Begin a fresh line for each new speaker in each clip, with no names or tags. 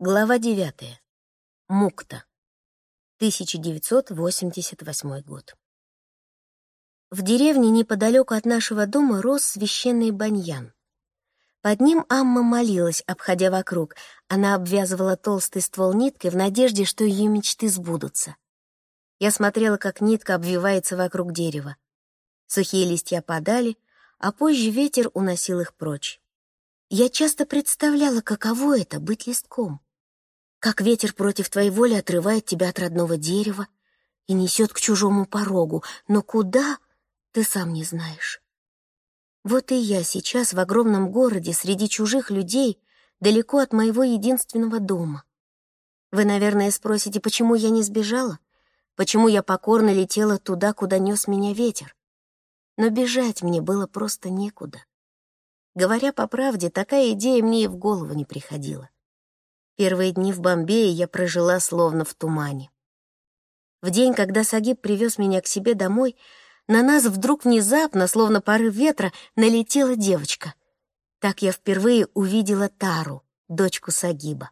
Глава 9. Мукта. 1988 год. В деревне неподалеку от нашего дома рос священный баньян. Под ним Амма молилась, обходя вокруг. Она обвязывала толстый ствол ниткой в надежде, что ее мечты сбудутся. Я смотрела, как нитка обвивается вокруг дерева. Сухие листья падали, а позже ветер уносил их прочь. Я часто представляла, каково это — быть листком как ветер против твоей воли отрывает тебя от родного дерева и несет к чужому порогу, но куда — ты сам не знаешь. Вот и я сейчас в огромном городе среди чужих людей, далеко от моего единственного дома. Вы, наверное, спросите, почему я не сбежала? Почему я покорно летела туда, куда нес меня ветер? Но бежать мне было просто некуда. Говоря по правде, такая идея мне и в голову не приходила. Первые дни в Бомбее я прожила словно в тумане. В день, когда Сагиб привез меня к себе домой, на нас вдруг внезапно, словно порыв ветра, налетела девочка. Так я впервые увидела Тару, дочку Сагиба.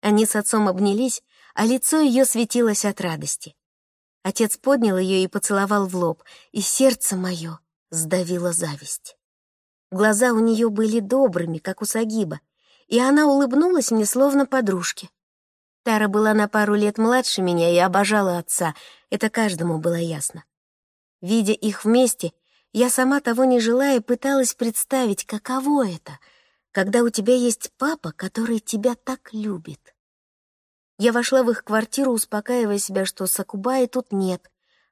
Они с отцом обнялись, а лицо ее светилось от радости. Отец поднял ее и поцеловал в лоб, и сердце мое сдавило зависть. Глаза у нее были добрыми, как у Сагиба, и она улыбнулась мне словно подружке. Тара была на пару лет младше меня и обожала отца, это каждому было ясно. Видя их вместе, я сама того не желая пыталась представить, каково это, когда у тебя есть папа, который тебя так любит. Я вошла в их квартиру, успокаивая себя, что Сакубаи тут нет,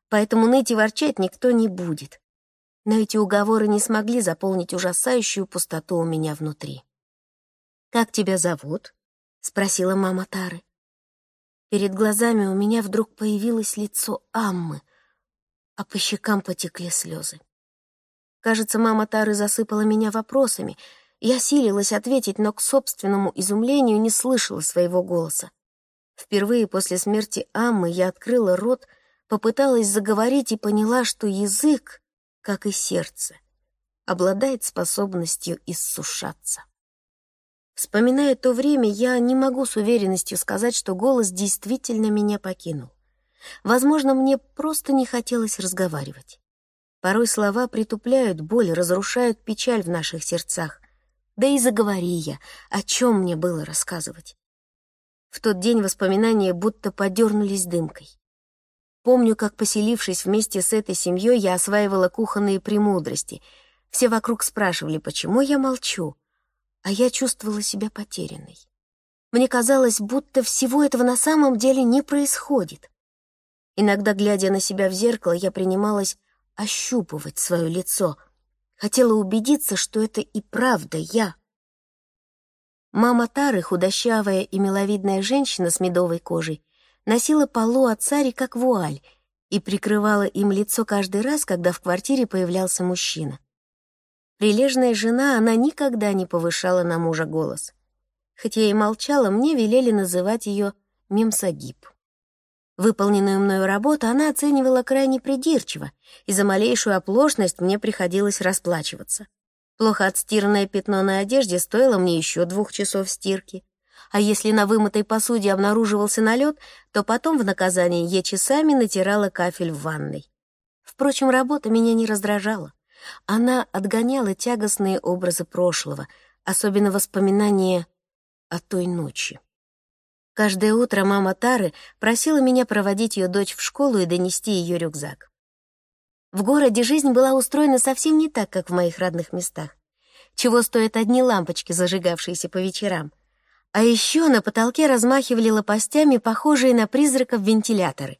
поэтому ныть и ворчать никто не будет. Но эти уговоры не смогли заполнить ужасающую пустоту у меня внутри. «Как тебя зовут?» — спросила мама Тары. Перед глазами у меня вдруг появилось лицо Аммы, а по щекам потекли слезы. Кажется, мама Тары засыпала меня вопросами. Я силилась ответить, но к собственному изумлению не слышала своего голоса. Впервые после смерти Аммы я открыла рот, попыталась заговорить и поняла, что язык, как и сердце, обладает способностью иссушаться. Вспоминая то время, я не могу с уверенностью сказать, что голос действительно меня покинул. Возможно, мне просто не хотелось разговаривать. Порой слова притупляют боль, разрушают печаль в наших сердцах. Да и заговори я, о чем мне было рассказывать. В тот день воспоминания будто подернулись дымкой. Помню, как, поселившись вместе с этой семьей, я осваивала кухонные премудрости. Все вокруг спрашивали, почему я молчу а я чувствовала себя потерянной. Мне казалось, будто всего этого на самом деле не происходит. Иногда, глядя на себя в зеркало, я принималась ощупывать свое лицо, хотела убедиться, что это и правда я. Мама Тары, худощавая и миловидная женщина с медовой кожей, носила полу от цари как вуаль и прикрывала им лицо каждый раз, когда в квартире появлялся мужчина. Прилежная жена, она никогда не повышала на мужа голос. Хотя и молчала, мне велели называть ее Мемсагиб. Выполненную мною работу она оценивала крайне придирчиво, и за малейшую оплошность мне приходилось расплачиваться. Плохо отстиранное пятно на одежде стоило мне еще двух часов стирки. А если на вымытой посуде обнаруживался налет, то потом в наказание я часами натирала кафель в ванной. Впрочем, работа меня не раздражала. Она отгоняла тягостные образы прошлого, особенно воспоминания о той ночи. Каждое утро мама Тары просила меня проводить ее дочь в школу и донести ее рюкзак. В городе жизнь была устроена совсем не так, как в моих родных местах. Чего стоят одни лампочки, зажигавшиеся по вечерам. А еще на потолке размахивали лопастями, похожие на призраков вентиляторы.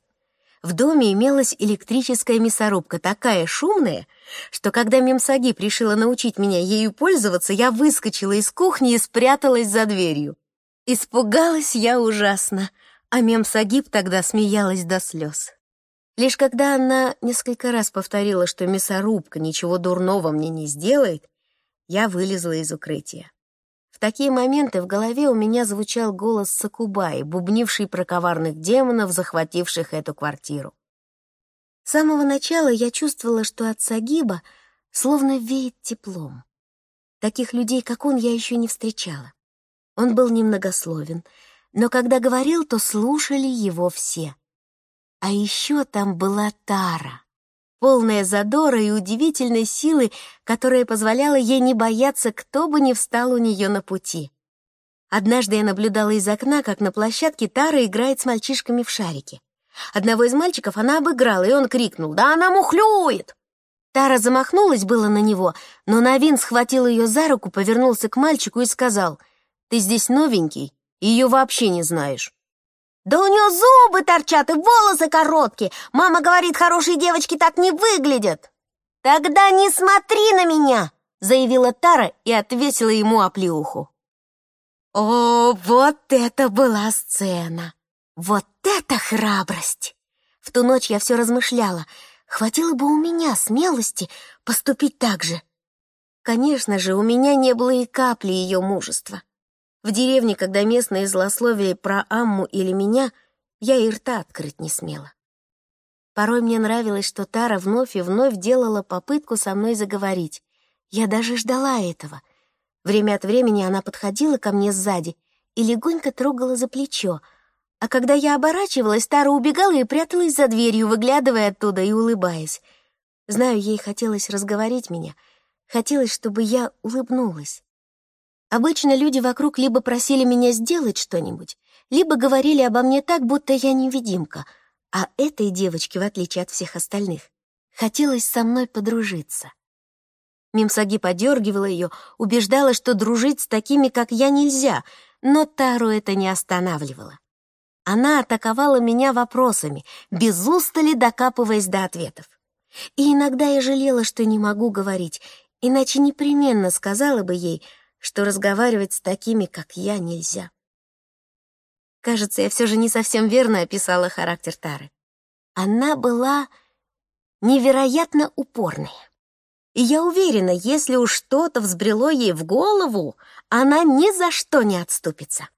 В доме имелась электрическая мясорубка, такая шумная, что когда Мемсагиб решила научить меня ею пользоваться, я выскочила из кухни и спряталась за дверью. Испугалась я ужасно, а Мемсагиб тогда смеялась до слез. Лишь когда она несколько раз повторила, что мясорубка ничего дурного мне не сделает, я вылезла из укрытия такие моменты в голове у меня звучал голос Сакубаи, бубнивший про коварных демонов, захвативших эту квартиру. С самого начала я чувствовала, что от Сагиба словно веет теплом. Таких людей, как он, я еще не встречала. Он был немногословен, но когда говорил, то слушали его все. А еще там была Тара, полная задора и удивительной силы, которая позволяла ей не бояться, кто бы ни встал у нее на пути. Однажды я наблюдала из окна, как на площадке Тара играет с мальчишками в шарики. Одного из мальчиков она обыграла, и он крикнул «Да она мухлюет!». Тара замахнулась было на него, но Новин схватил ее за руку, повернулся к мальчику и сказал «Ты здесь новенький, ее вообще не знаешь». «Да у нее зубы торчат и волосы короткие. Мама говорит, хорошие девочки так не выглядят». «Тогда не смотри на меня!» — заявила Тара и отвесила ему оплеуху. О, вот это была сцена! Вот это храбрость! В ту ночь я все размышляла. Хватило бы у меня смелости поступить так же. Конечно же, у меня не было и капли ее мужества. В деревне, когда местные злословили про Амму или меня, я и рта открыть не смела. Порой мне нравилось, что Тара вновь и вновь делала попытку со мной заговорить. Я даже ждала этого. Время от времени она подходила ко мне сзади и легонько трогала за плечо, а когда я оборачивалась, Тара убегала и пряталась за дверью, выглядывая оттуда и улыбаясь. Знаю, ей хотелось разговорить меня, хотелось, чтобы я улыбнулась. Обычно люди вокруг либо просили меня сделать что-нибудь, либо говорили обо мне так, будто я невидимка, а этой девочке, в отличие от всех остальных, хотелось со мной подружиться. Мимсаги подергивала ее, убеждала, что дружить с такими, как я, нельзя, но Тару это не останавливало. Она атаковала меня вопросами, без устали докапываясь до ответов. И иногда я жалела, что не могу говорить, иначе непременно сказала бы ей — что разговаривать с такими, как я, нельзя. Кажется, я все же не совсем верно описала характер Тары. Она была невероятно упорная. И я уверена, если уж что-то взбрело ей в голову, она ни за что не отступится.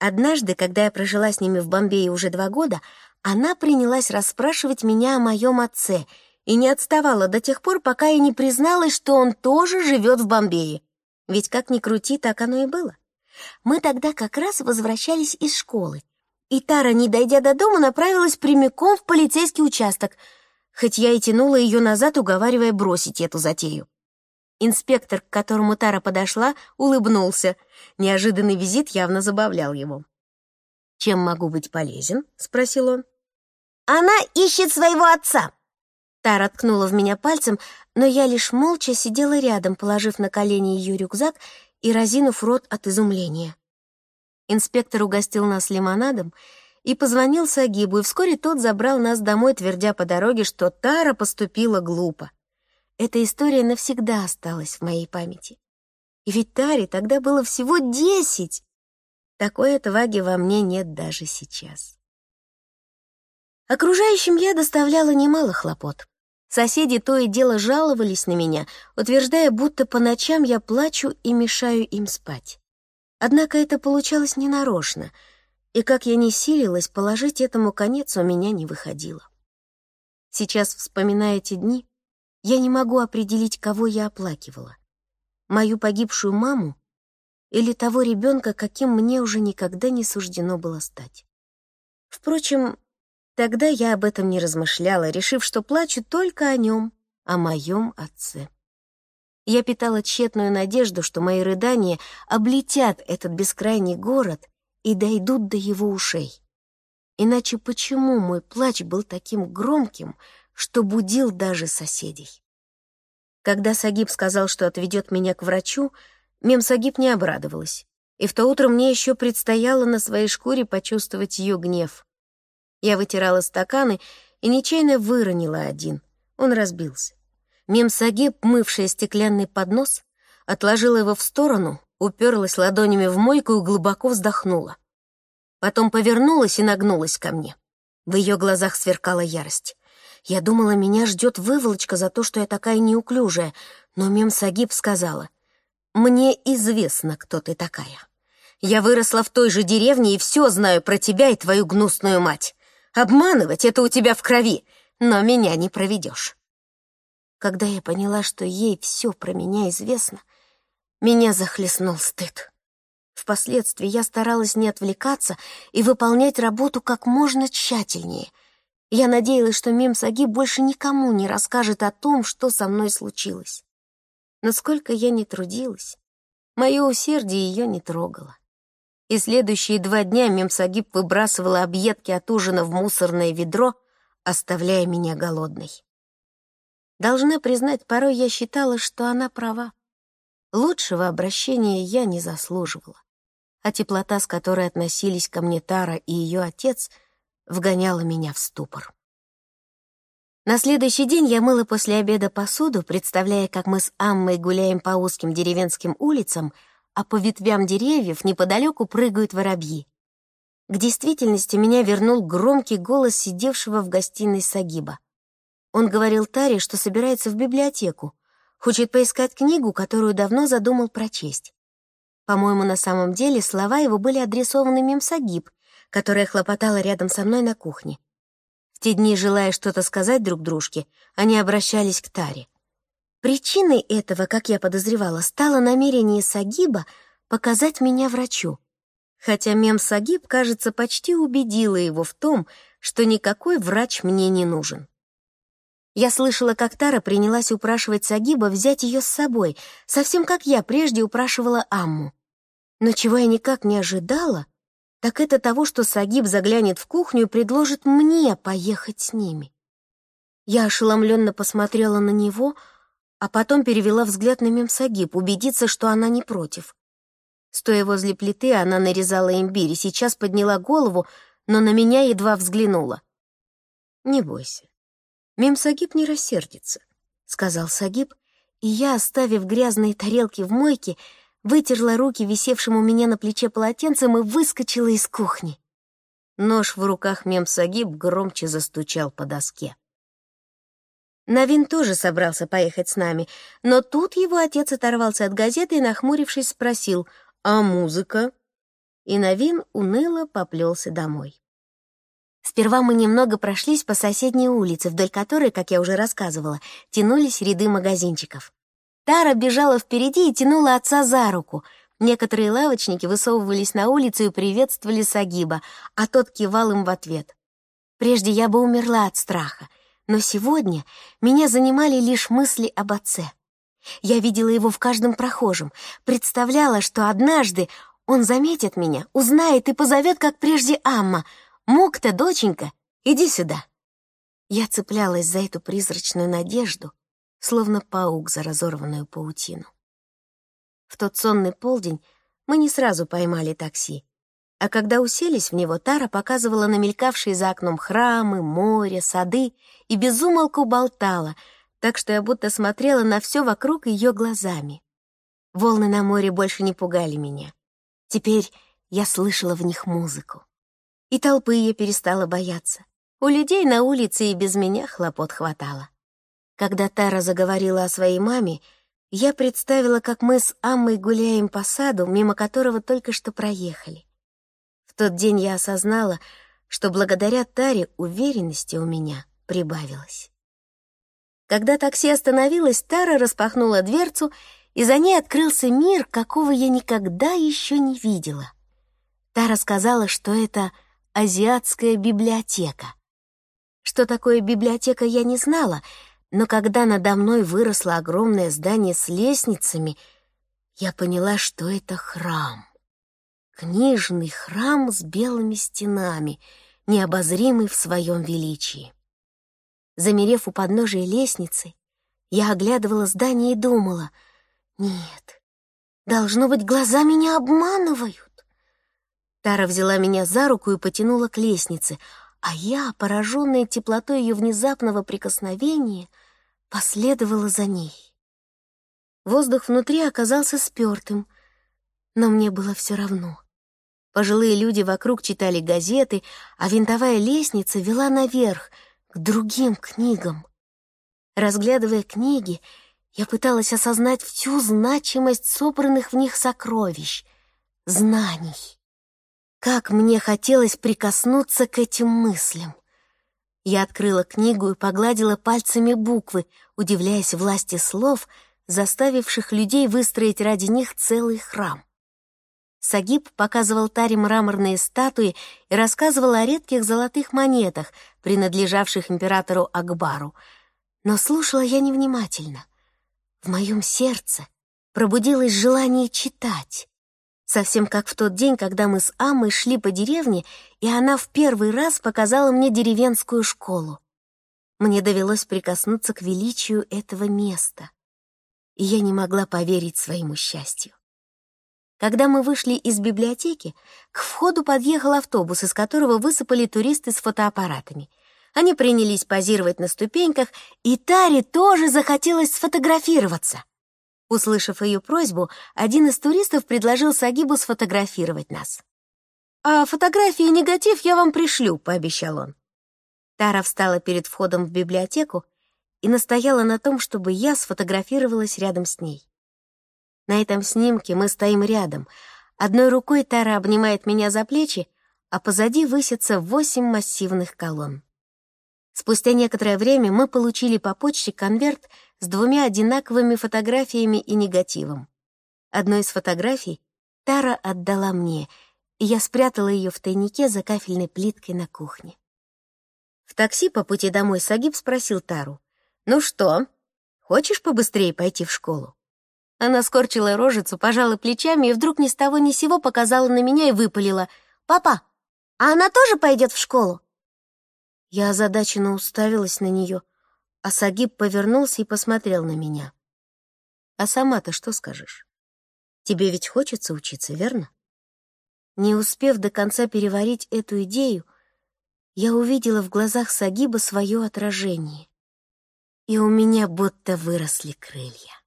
Однажды, когда я прожила с ними в Бомбее уже два года, она принялась расспрашивать меня о моем отце и не отставала до тех пор, пока я не призналась, что он тоже живет в Бомбее, ведь как ни крути, так оно и было. Мы тогда как раз возвращались из школы, и Тара, не дойдя до дома, направилась прямиком в полицейский участок, хоть я и тянула ее назад, уговаривая бросить эту затею. Инспектор, к которому Тара подошла, улыбнулся. Неожиданный визит явно забавлял его. «Чем могу быть полезен?» — спросил он. «Она ищет своего отца!» Тара ткнула в меня пальцем, но я лишь молча сидела рядом, положив на колени ее рюкзак и разинув рот от изумления. Инспектор угостил нас лимонадом и позвонил Сагибу, и вскоре тот забрал нас домой, твердя по дороге, что Тара поступила глупо. Эта история навсегда осталась в моей памяти. И ведь Таре тогда было всего десять. Такой отваги во мне нет даже сейчас. Окружающим я доставляла немало хлопот. Соседи то и дело жаловались на меня, утверждая, будто по ночам я плачу и мешаю им спать. Однако это получалось ненарочно, и как я не силилась, положить этому конец у меня не выходило. Сейчас, вспоминая эти дни, я не могу определить, кого я оплакивала. Мою погибшую маму или того ребенка, каким мне уже никогда не суждено было стать. Впрочем, Тогда я об этом не размышляла, решив, что плачу только о нем, о моем отце. Я питала тщетную надежду, что мои рыдания облетят этот бескрайний город и дойдут до его ушей. Иначе почему мой плач был таким громким, что будил даже соседей? Когда Сагиб сказал, что отведет меня к врачу, Мем Сагиб не обрадовалась. И в то утро мне еще предстояло на своей шкуре почувствовать ее гнев. Я вытирала стаканы и нечаянно выронила один. Он разбился. Мемсагеб, мывшая стеклянный поднос, отложила его в сторону, уперлась ладонями в мойку и глубоко вздохнула. Потом повернулась и нагнулась ко мне. В ее глазах сверкала ярость. Я думала, меня ждет выволочка за то, что я такая неуклюжая, но Мемсагиб сказала, «Мне известно, кто ты такая. Я выросла в той же деревне и все знаю про тебя и твою гнусную мать. Обманывать — это у тебя в крови, но меня не проведешь. Когда я поняла, что ей все про меня известно, меня захлестнул стыд. Впоследствии я старалась не отвлекаться и выполнять работу как можно тщательнее. Я надеялась, что Мим Саги больше никому не расскажет о том, что со мной случилось. Но сколько я не трудилась, мое усердие ее не трогало. И следующие два дня Мемсагиб выбрасывала объедки от ужина в мусорное ведро, оставляя меня голодной. Должна признать, порой я считала, что она права. Лучшего обращения я не заслуживала а теплота, с которой относились ко мне Тара и ее отец, вгоняла меня в ступор. На следующий день я мыла после обеда посуду, представляя, как мы с Аммой гуляем по узким деревенским улицам, а по ветвям деревьев неподалеку прыгают воробьи. К действительности меня вернул громкий голос сидевшего в гостиной Сагиба. Он говорил Таре, что собирается в библиотеку, хочет поискать книгу, которую давно задумал прочесть. По-моему, на самом деле слова его были адресованы Мемсагиб, которая хлопотала рядом со мной на кухне. В те дни, желая что-то сказать друг дружке, они обращались к Таре. Причиной этого, как я подозревала, стало намерение Сагиба показать меня врачу. Хотя мем Сагиб, кажется, почти убедила его в том, что никакой врач мне не нужен. Я слышала, как Тара принялась упрашивать Сагиба взять ее с собой, совсем как я прежде упрашивала Амму. Но чего я никак не ожидала, так это того, что Сагиб заглянет в кухню и предложит мне поехать с ними. Я ошеломленно посмотрела на него, а потом перевела взгляд на Мемсагиб, убедиться, что она не против. Стоя возле плиты, она нарезала имбирь и сейчас подняла голову, но на меня едва взглянула. «Не бойся, Мемсагиб не рассердится», — сказал Сагиб, и я, оставив грязные тарелки в мойке, вытерла руки висевшим у меня на плече полотенцем и выскочила из кухни. Нож в руках Мемсагиб громче застучал по доске. Навин тоже собрался поехать с нами, но тут его отец оторвался от газеты и, нахмурившись, спросил «А музыка?» И Навин уныло поплелся домой. Сперва мы немного прошлись по соседней улице, вдоль которой, как я уже рассказывала, тянулись ряды магазинчиков. Тара бежала впереди и тянула отца за руку. Некоторые лавочники высовывались на улицу и приветствовали Сагиба, а тот кивал им в ответ. Прежде я бы умерла от страха, но сегодня меня занимали лишь мысли об отце. Я видела его в каждом прохожем, представляла, что однажды он заметит меня, узнает и позовет, как прежде Амма. «Мукта, доченька, иди сюда!» Я цеплялась за эту призрачную надежду, словно паук за разорванную паутину. В тот сонный полдень мы не сразу поймали такси, а когда уселись в него, Тара показывала намелькавшие за окном храмы, море, сады и безумолку болтала, так что я будто смотрела на все вокруг ее глазами. Волны на море больше не пугали меня. Теперь я слышала в них музыку. И толпы я перестала бояться. У людей на улице и без меня хлопот хватало. Когда Тара заговорила о своей маме, я представила, как мы с Аммой гуляем по саду, мимо которого только что проехали. Тот день я осознала, что благодаря Таре уверенности у меня прибавилось. Когда такси остановилось, Тара распахнула дверцу, и за ней открылся мир, какого я никогда еще не видела. Тара сказала, что это азиатская библиотека. Что такое библиотека, я не знала — но когда надо мной выросло огромное здание с лестницами, я поняла, что это храм. Книжный храм с белыми стенами, необозримый в своем величии. Замерев у подножия лестницы, я оглядывала здание и думала, «Нет, должно быть, глаза меня обманывают». Тара взяла меня за руку и потянула к лестнице, а я, пораженная теплотой ее внезапного прикосновения, последовала за ней. Воздух внутри оказался спёртым, но мне было все равно. Пожилые люди вокруг читали газеты, а винтовая лестница вела наверх, к другим книгам. Разглядывая книги, я пыталась осознать всю значимость собранных в них сокровищ, знаний. Как мне хотелось прикоснуться к этим мыслям. Я открыла книгу и погладила пальцами буквы, удивляясь власти слов, заставивших людей выстроить ради них целый храм. Сагиб показывал Таре мраморные статуи и рассказывал о редких золотых монетах, принадлежавших императору Акбару. Но слушала я невнимательно. В моем сердце пробудилось желание читать. Совсем как в тот день, когда мы с Аммой шли по деревне, и она в первый раз показала мне деревенскую школу. Мне довелось прикоснуться к величию этого места, и я не могла поверить своему счастью. Когда мы вышли из библиотеки, к входу подъехал автобус, из которого высыпали туристы с фотоаппаратами. Они принялись позировать на ступеньках, и Таре тоже захотелось сфотографироваться. Услышав ее просьбу, один из туристов предложил Сагибу сфотографировать нас. «А фотографии и негатив я вам пришлю», — пообещал он. Тара встала перед входом в библиотеку и настояла на том, чтобы я сфотографировалась рядом с ней. На этом снимке мы стоим рядом. Одной рукой Тара обнимает меня за плечи, а позади высятся восемь массивных колонн. Спустя некоторое время мы получили по почте конверт с двумя одинаковыми фотографиями и негативом. Одну из фотографий Тара отдала мне, и я спрятала ее в тайнике за кафельной плиткой на кухне. В такси по пути домой Сагиб спросил Тару, «Ну что, хочешь побыстрее пойти в школу?» Она скорчила рожицу, пожала плечами и вдруг ни с того ни сего показала на меня и выпалила, «Папа, а она тоже пойдет в школу?» Я озадаченно уставилась на нее, а Сагиб повернулся и посмотрел на меня. «А сама-то что скажешь? Тебе ведь хочется учиться, верно?» Не успев до конца переварить эту идею, я увидела в глазах Сагиба свое отражение, и у меня будто выросли крылья.